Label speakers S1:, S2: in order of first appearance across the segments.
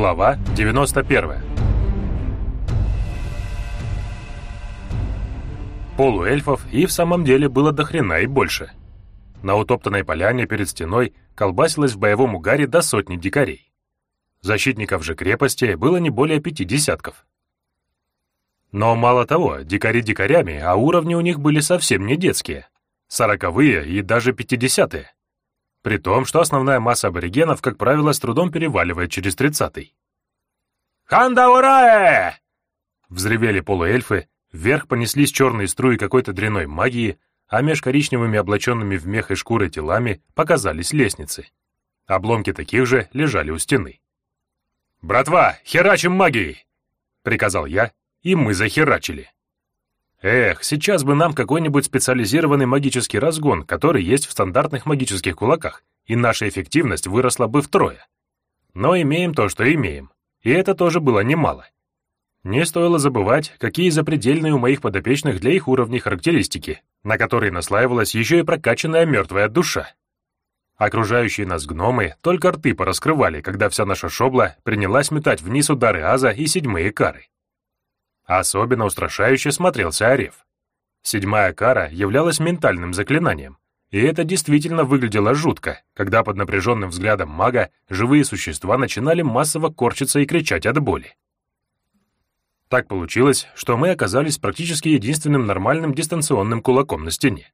S1: Глава 91 Полуэльфов и в самом деле было до хрена и больше. На утоптанной поляне перед стеной колбасилось в боевом угаре до сотни дикарей. Защитников же крепости было не более пяти десятков. Но мало того, дикари дикарями, а уровни у них были совсем не детские. Сороковые и даже пятидесятые. При том, что основная масса аборигенов, как правило, с трудом переваливает через тридцатый. «Хандаураэ!» Взревели полуэльфы, вверх понеслись черные струи какой-то дряной магии, а меж коричневыми облаченными в мех и шкуры телами показались лестницы. Обломки таких же лежали у стены. «Братва, херачим магией!» — приказал я, и мы захерачили. Эх, сейчас бы нам какой-нибудь специализированный магический разгон, который есть в стандартных магических кулаках, и наша эффективность выросла бы втрое. Но имеем то, что имеем, и это тоже было немало. Не стоило забывать, какие запредельные у моих подопечных для их уровней характеристики, на которые наслаивалась еще и прокачанная мертвая душа. Окружающие нас гномы только рты пораскрывали, когда вся наша шобла принялась метать вниз удары Аза и седьмые кары. Особенно устрашающе смотрелся Ареф. Седьмая кара являлась ментальным заклинанием, и это действительно выглядело жутко, когда под напряженным взглядом мага живые существа начинали массово корчиться и кричать от боли. Так получилось, что мы оказались практически единственным нормальным дистанционным кулаком на стене.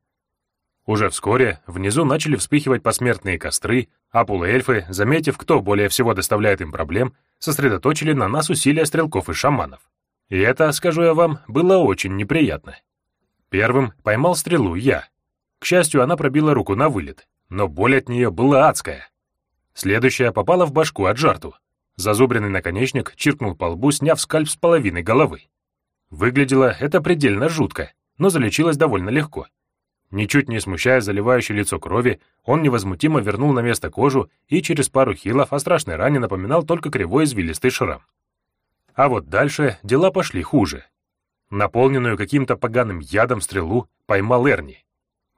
S1: Уже вскоре внизу начали вспыхивать посмертные костры, а полуэльфы, заметив, кто более всего доставляет им проблем, сосредоточили на нас усилия стрелков и шаманов. И это, скажу я вам, было очень неприятно. Первым поймал стрелу я. К счастью, она пробила руку на вылет, но боль от нее была адская. Следующая попала в башку от жарту. Зазубренный наконечник чиркнул по лбу, сняв скальп с половины головы. Выглядело это предельно жутко, но залечилось довольно легко. Ничуть не смущая заливающее лицо крови, он невозмутимо вернул на место кожу и через пару хилов о страшной ране напоминал только кривой извилистый шрам. А вот дальше дела пошли хуже. Наполненную каким-то поганым ядом стрелу поймал Эрни.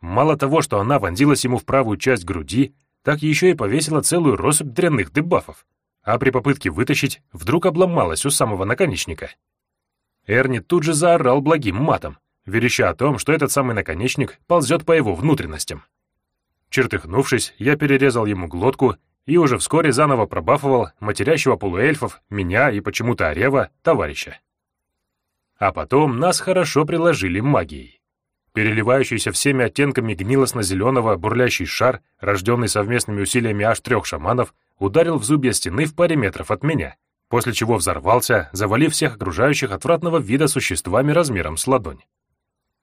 S1: Мало того, что она вонзилась ему в правую часть груди, так еще и повесила целую россыпь дрянных дебафов, а при попытке вытащить вдруг обломалась у самого наконечника. Эрни тут же заорал благим матом, вереща о том, что этот самый наконечник ползет по его внутренностям. Чертыхнувшись, я перерезал ему глотку и уже вскоре заново пробафовал матерящего полуэльфов, меня и почему-то Арева, товарища. А потом нас хорошо приложили магией. Переливающийся всеми оттенками гнилостно-зеленого бурлящий шар, рожденный совместными усилиями аж трех шаманов, ударил в зубья стены в паре метров от меня, после чего взорвался, завалив всех окружающих отвратного вида существами размером с ладонь.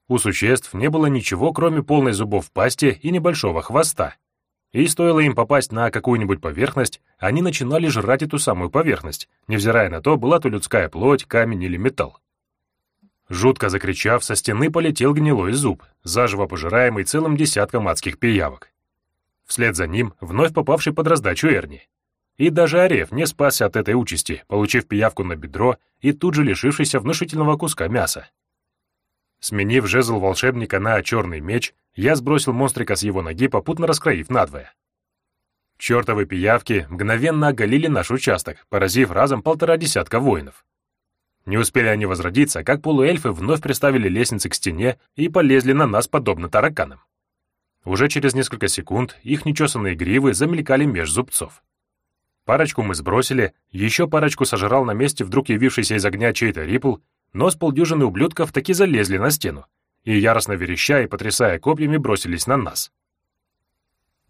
S1: У существ не было ничего, кроме полной зубов пасти и небольшого хвоста, и стоило им попасть на какую-нибудь поверхность, они начинали жрать эту самую поверхность, невзирая на то, была то людская плоть, камень или металл. Жутко закричав, со стены полетел гнилой зуб, заживо пожираемый целым десятком адских пиявок. Вслед за ним вновь попавший под раздачу Эрни. И даже Ареф не спасся от этой участи, получив пиявку на бедро и тут же лишившийся внушительного куска мяса. Сменив жезл волшебника на черный меч, я сбросил монстрика с его ноги, попутно раскроив надвое. Чертовы пиявки мгновенно оголили наш участок, поразив разом полтора десятка воинов. Не успели они возродиться, как полуэльфы вновь приставили лестницы к стене и полезли на нас подобно тараканам. Уже через несколько секунд их нечесанные гривы замелькали меж зубцов. Парочку мы сбросили, еще парочку сожрал на месте вдруг явившийся из огня чей-то рипл, но с полдюжины ублюдков таки залезли на стену, и, яростно вереща и потрясая копьями, бросились на нас.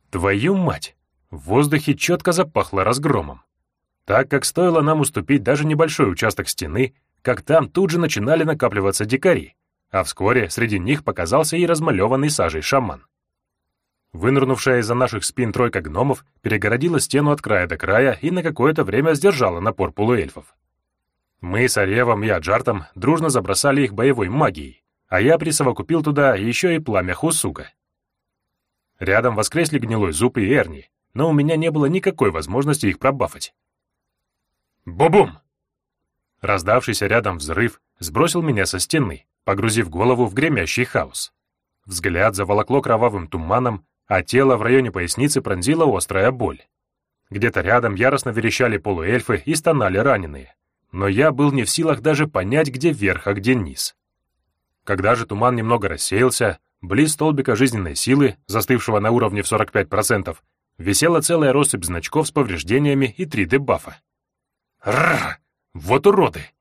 S1: Твою мать! В воздухе четко запахло разгромом. Так как стоило нам уступить даже небольшой участок стены, как там тут же начинали накапливаться дикари, а вскоре среди них показался и размалеванный сажей шаман. Вынырнувшая из-за наших спин тройка гномов перегородила стену от края до края и на какое-то время сдержала напор полуэльфов. Мы с Аревом и Аджартом дружно забросали их боевой магией, а я присовокупил туда еще и пламя Хусука. Рядом воскресли гнилой зуб и Эрни, но у меня не было никакой возможности их пробафать. Бу-бум! Раздавшийся рядом взрыв сбросил меня со стены, погрузив голову в гремящий хаос. Взгляд заволокло кровавым туманом, а тело в районе поясницы пронзила острая боль. Где-то рядом яростно верещали полуэльфы и стонали раненые. Но я был не в силах даже понять, где верх, а где низ. Когда же туман немного рассеялся, близ столбика жизненной силы, застывшего на уровне в 45%, висела целая россыпь значков с повреждениями и три дебафа. Рррр! Вот уроды!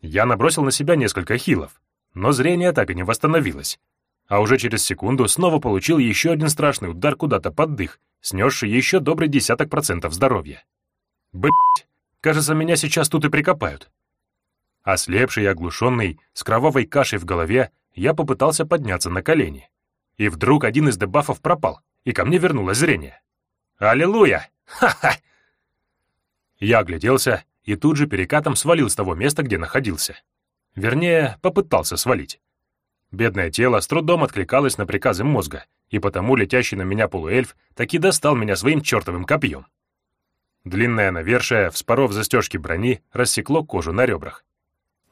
S1: Я набросил на себя несколько хилов, но зрение так и не восстановилось, а уже через секунду снова получил еще один страшный удар куда-то под дых, снесший еще добрый десяток процентов здоровья. Блять, кажется, меня сейчас тут и прикопают. Ослепший и оглушенный, с кровавой кашей в голове, я попытался подняться на колени. И вдруг один из дебафов пропал, и ко мне вернулось зрение. «Аллилуйя! Ха-ха!» Я огляделся и тут же перекатом свалил с того места, где находился. Вернее, попытался свалить. Бедное тело с трудом откликалось на приказы мозга, и потому летящий на меня полуэльф таки достал меня своим чертовым копьем. Длинное навершие, вспоров застежки брони, рассекло кожу на ребрах.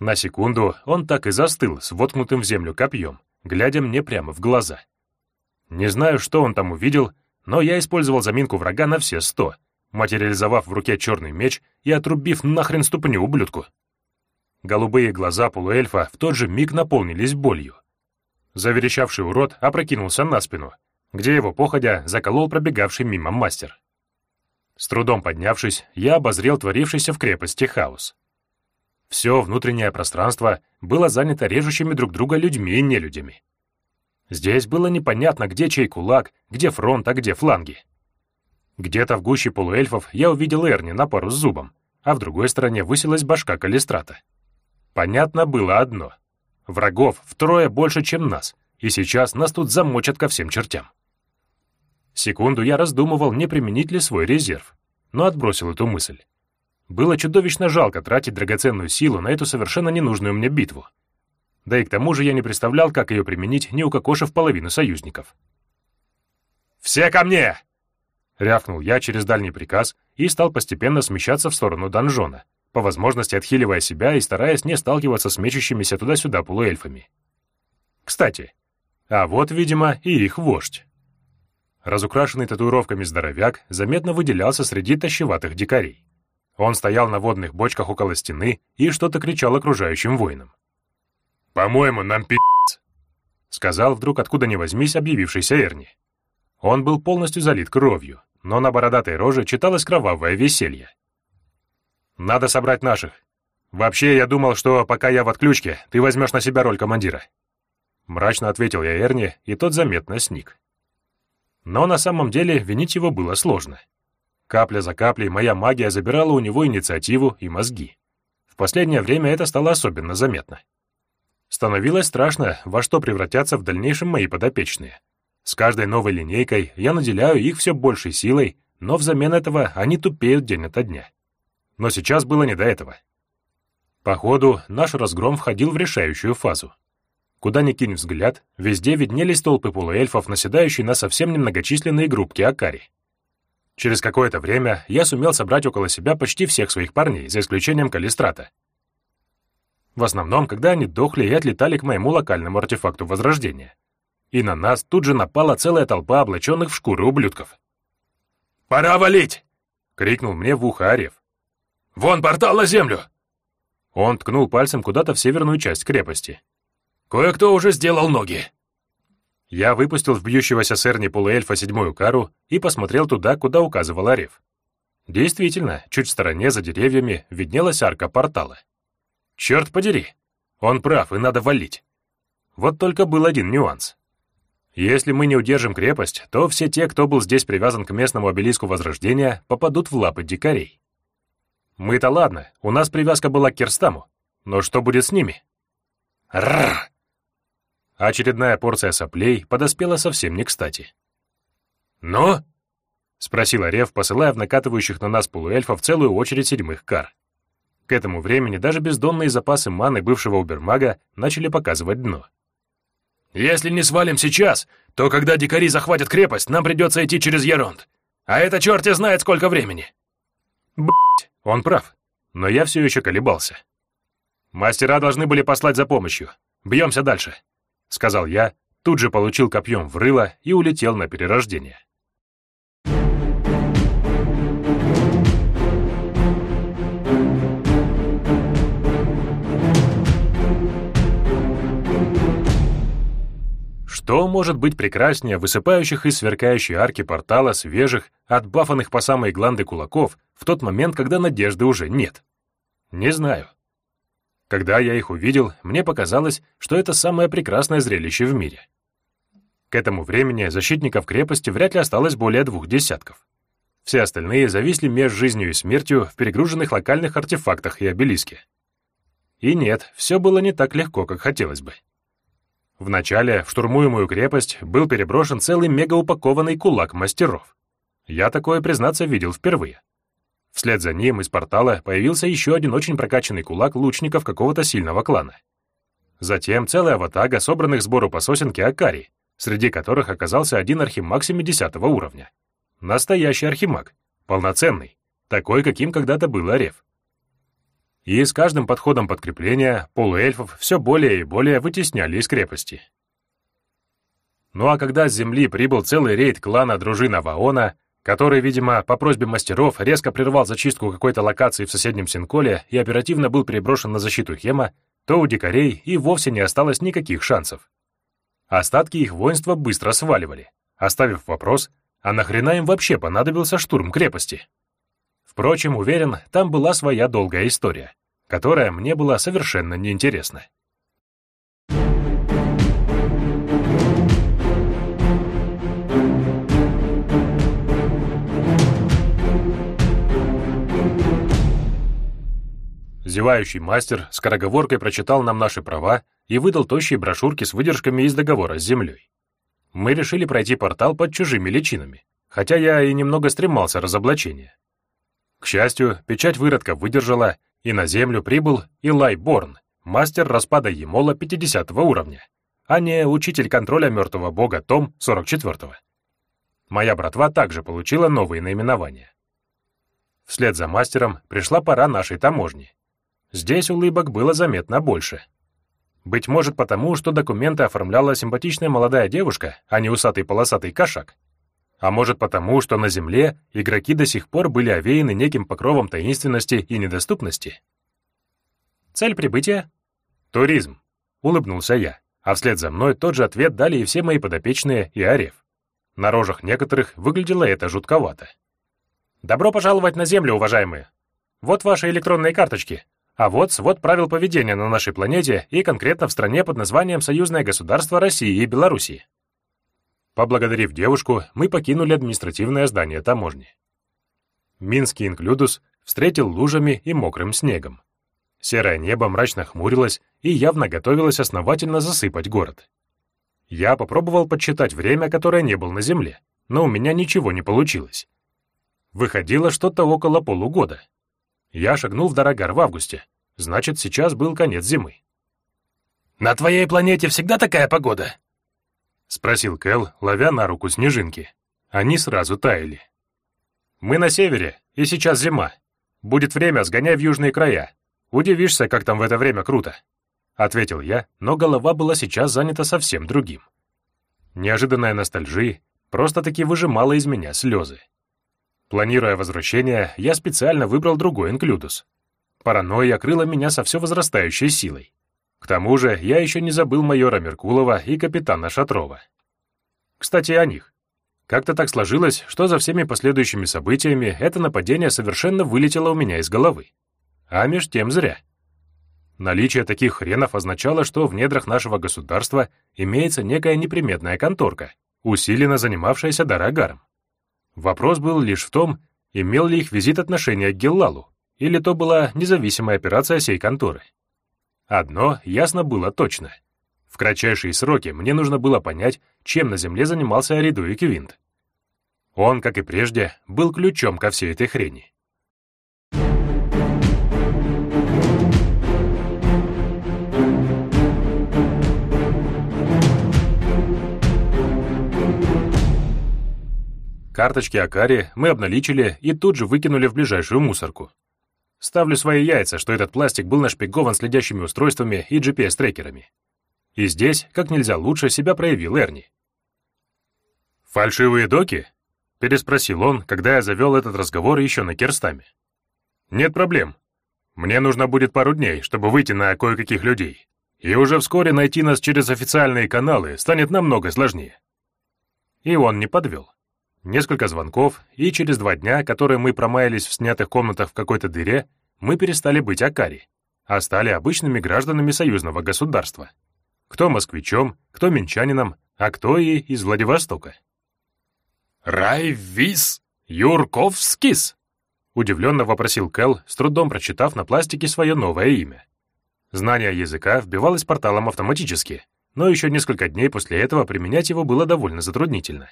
S1: На секунду он так и застыл с воткнутым в землю копьем, глядя мне прямо в глаза. Не знаю, что он там увидел, но я использовал заминку врага на все сто, материализовав в руке черный меч и отрубив нахрен ступню ублюдку. Голубые глаза полуэльфа в тот же миг наполнились болью. Заверещавший урод опрокинулся на спину, где его походя заколол пробегавший мимо мастер. С трудом поднявшись, я обозрел творившийся в крепости хаос. Все внутреннее пространство было занято режущими друг друга людьми и нелюдями. Здесь было непонятно, где чей кулак, где фронт, а где фланги. Где-то в гуще полуэльфов я увидел Эрни на пару с зубом, а в другой стороне высилась башка Калистрата. Понятно было одно. Врагов втрое больше, чем нас, и сейчас нас тут замочат ко всем чертям. Секунду я раздумывал, не применить ли свой резерв, но отбросил эту мысль. Было чудовищно жалко тратить драгоценную силу на эту совершенно ненужную мне битву. Да и к тому же я не представлял, как ее применить, не укокошив половину союзников. «Все ко мне!» — рявкнул я через дальний приказ и стал постепенно смещаться в сторону донжона, по возможности отхиливая себя и стараясь не сталкиваться с мечущимися туда-сюда полуэльфами. Кстати, а вот, видимо, и их вождь. Разукрашенный татуировками здоровяк заметно выделялся среди тащеватых дикарей. Он стоял на водных бочках около стены и что-то кричал окружающим воинам. «По-моему, нам пи***ц», — сказал вдруг откуда ни возьмись объявившийся Эрни. Он был полностью залит кровью, но на бородатой роже читалось кровавое веселье. «Надо собрать наших. Вообще, я думал, что пока я в отключке, ты возьмешь на себя роль командира». Мрачно ответил я Эрни, и тот заметно сник. Но на самом деле винить его было сложно. Капля за каплей моя магия забирала у него инициативу и мозги. В последнее время это стало особенно заметно. Становилось страшно, во что превратятся в дальнейшем мои подопечные. С каждой новой линейкой я наделяю их все большей силой, но взамен этого они тупеют день ото дня. Но сейчас было не до этого. Походу, наш разгром входил в решающую фазу. Куда ни кинь взгляд, везде виднелись толпы полуэльфов, наседающие на совсем немногочисленные группки Акари. Через какое-то время я сумел собрать около себя почти всех своих парней, за исключением Калистрата. В основном, когда они дохли и отлетали к моему локальному артефакту Возрождения. И на нас тут же напала целая толпа облаченных в шкуры ублюдков. «Пора валить!» — крикнул мне в ухо Арев. «Вон портал на землю!» Он ткнул пальцем куда-то в северную часть крепости. «Кое-кто уже сделал ноги!» Я выпустил в бьющегося с Эрни полуэльфа седьмую кару и посмотрел туда, куда указывал Ареф. Действительно, чуть в стороне, за деревьями, виднелась арка портала. Черт подери! Он прав, и надо валить. Вот только был один нюанс. Если мы не удержим крепость, то все те, кто был здесь привязан к местному обелиску Возрождения, попадут в лапы дикарей. Мы-то ладно, у нас привязка была к Керстаму, но что будет с ними? Рррр! Очередная порция соплей подоспела совсем не кстати. «Ну?» — спросил Рев, посылая в накатывающих на нас полуэльфов целую очередь седьмых кар. К этому времени даже бездонные запасы маны бывшего убермага начали показывать дно. «Если не свалим сейчас, то когда дикари захватят крепость, нам придется идти через Яронд. А это черти знает сколько времени!» Б***ь, он прав, но я все еще колебался. Мастера должны были послать за помощью. Бьемся дальше — сказал я, тут же получил копьем в рыло и улетел на перерождение. Что может быть прекраснее высыпающих из сверкающей арки портала свежих, отбафанных по самые гланды кулаков в тот момент, когда надежды уже нет? Не знаю. Когда я их увидел, мне показалось, что это самое прекрасное зрелище в мире. К этому времени защитников крепости вряд ли осталось более двух десятков. Все остальные зависли между жизнью и смертью в перегруженных локальных артефактах и обелиске. И нет, все было не так легко, как хотелось бы. Вначале в штурмуемую крепость был переброшен целый мегаупакованный кулак мастеров. Я такое, признаться, видел впервые. Вслед за ним из портала появился еще один очень прокачанный кулак лучников какого-то сильного клана. Затем целая ватага собранных сбору по сосенке Акари, среди которых оказался один архимаг 70 уровня. Настоящий архимаг, полноценный, такой, каким когда-то был Ареф. И с каждым подходом подкрепления полуэльфов все более и более вытесняли из крепости. Ну а когда с земли прибыл целый рейд клана дружина Ваона, который, видимо, по просьбе мастеров резко прервал зачистку какой-то локации в соседнем Синколе и оперативно был переброшен на защиту Хема, то у дикарей и вовсе не осталось никаких шансов. Остатки их воинства быстро сваливали, оставив вопрос, а нахрена им вообще понадобился штурм крепости? Впрочем, уверен, там была своя долгая история, которая мне была совершенно неинтересна. Зевающий мастер скороговоркой прочитал нам наши права и выдал тощие брошюрки с выдержками из договора с землей. Мы решили пройти портал под чужими личинами, хотя я и немного стремался разоблачения. К счастью, печать выродка выдержала, и на землю прибыл Илай Борн, мастер распада Емола 50 уровня, а не учитель контроля мертвого бога Том 44-го. Моя братва также получила новые наименования. Вслед за мастером пришла пора нашей таможни. Здесь улыбок было заметно больше. Быть может потому, что документы оформляла симпатичная молодая девушка, а не усатый полосатый кошак. А может потому, что на Земле игроки до сих пор были овеяны неким покровом таинственности и недоступности? Цель прибытия? Туризм. Улыбнулся я, а вслед за мной тот же ответ дали и все мои подопечные и Ареф. На рожах некоторых выглядело это жутковато. «Добро пожаловать на Землю, уважаемые! Вот ваши электронные карточки, а вот свод правил поведения на нашей планете и конкретно в стране под названием Союзное государство России и Белоруссии. Поблагодарив девушку, мы покинули административное здание таможни. Минский инклюдус встретил лужами и мокрым снегом. Серое небо мрачно хмурилось и явно готовилось основательно засыпать город. Я попробовал подсчитать время, которое не был на Земле, но у меня ничего не получилось. Выходило что-то около полугода. Я шагнул в Дорогар в августе, значит, сейчас был конец зимы. «На твоей планете всегда такая погода?» — спросил Кэл, ловя на руку снежинки. Они сразу таяли. «Мы на севере, и сейчас зима. Будет время, сгоняй в южные края. Удивишься, как там в это время круто», — ответил я, но голова была сейчас занята совсем другим. Неожиданная ностальжи просто-таки выжимала из меня слезы. Планируя возвращение, я специально выбрал другой инклюдус. Паранойя крыла меня со все возрастающей силой. К тому же я еще не забыл майора Меркулова и капитана Шатрова. Кстати, о них. Как-то так сложилось, что за всеми последующими событиями это нападение совершенно вылетело у меня из головы. А меж тем зря. Наличие таких хренов означало, что в недрах нашего государства имеется некая неприметная конторка, усиленно занимавшаяся Дарагаром. Вопрос был лишь в том, имел ли их визит отношение к Геллалу, или то была независимая операция сей конторы. Одно ясно было точно. В кратчайшие сроки мне нужно было понять, чем на Земле занимался Ариду и Квинт. Он, как и прежде, был ключом ко всей этой хрени. Карточки Акари мы обналичили и тут же выкинули в ближайшую мусорку. Ставлю свои яйца, что этот пластик был нашпигован следящими устройствами и GPS-трекерами. И здесь, как нельзя лучше, себя проявил Эрни. «Фальшивые доки?» — переспросил он, когда я завел этот разговор еще на Керстаме. «Нет проблем. Мне нужно будет пару дней, чтобы выйти на кое-каких людей. И уже вскоре найти нас через официальные каналы станет намного сложнее. И он не подвел. Несколько звонков, и через два дня, которые мы промаялись в снятых комнатах в какой-то дыре, мы перестали быть Акари, а стали обычными гражданами союзного государства. Кто москвичом, кто минчанином, а кто и из Владивостока. «Райвис Юрковскис?» — удивленно вопросил Кэл, с трудом прочитав на пластике свое новое имя. Знание языка вбивалось порталом автоматически, но еще несколько дней после этого применять его было довольно затруднительно.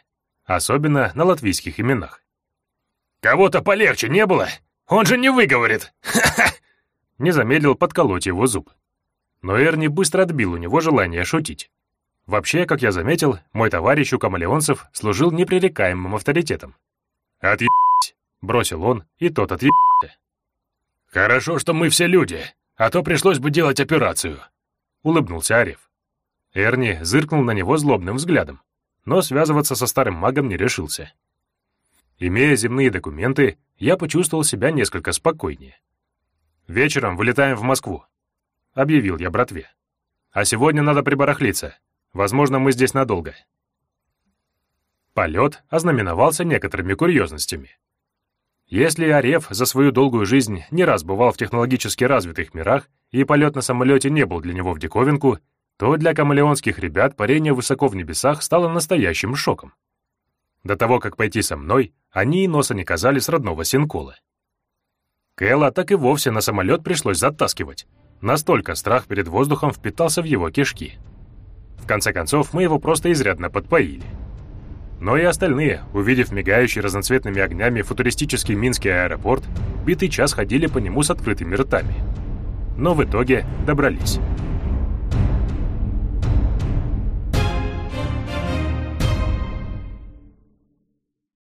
S1: Особенно на латвийских именах. «Кого-то полегче не было? Он же не выговорит! Не замедлил подколоть его зуб. Но Эрни быстро отбил у него желание шутить. Вообще, как я заметил, мой товарищ у камалеонцев служил непререкаемым авторитетом. «Отъебись!» — бросил он, и тот отъебался. «Хорошо, что мы все люди, а то пришлось бы делать операцию», — улыбнулся Ареф. Эрни зыркнул на него злобным взглядом, но связываться со старым магом не решился. Имея земные документы, я почувствовал себя несколько спокойнее. «Вечером вылетаем в Москву», — объявил я братве. «А сегодня надо прибарахлиться. Возможно, мы здесь надолго». Полет ознаменовался некоторыми курьезностями. Если Ареф за свою долгую жизнь не раз бывал в технологически развитых мирах, и полет на самолете не был для него в диковинку, то для камалеонских ребят парение высоко в небесах стало настоящим шоком. До того, как пойти со мной, они и носа не казали с родного Синкола. Кэлла так и вовсе на самолет пришлось затаскивать. Настолько страх перед воздухом впитался в его кишки. В конце концов, мы его просто изрядно подпоили. Но и остальные, увидев мигающий разноцветными огнями футуристический Минский аэропорт, битый час ходили по нему с открытыми ртами. Но в итоге добрались.